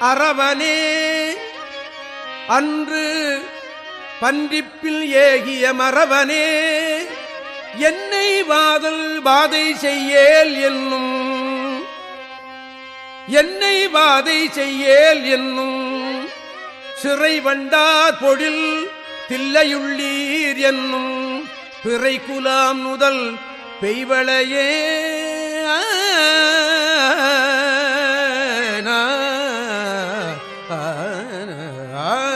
அரவனே அன்று பன்றிப்பில் ஏகிய மரவனே என்னை வாதல் பாதை செய்யேல் என்னும் என்னை வாதை செய்யேல் என்னும் சிறை வண்டார் பொழில் தில்லையுள்ளீர் என்னும் பிறை குலாம் முதல் பெய்வளையே na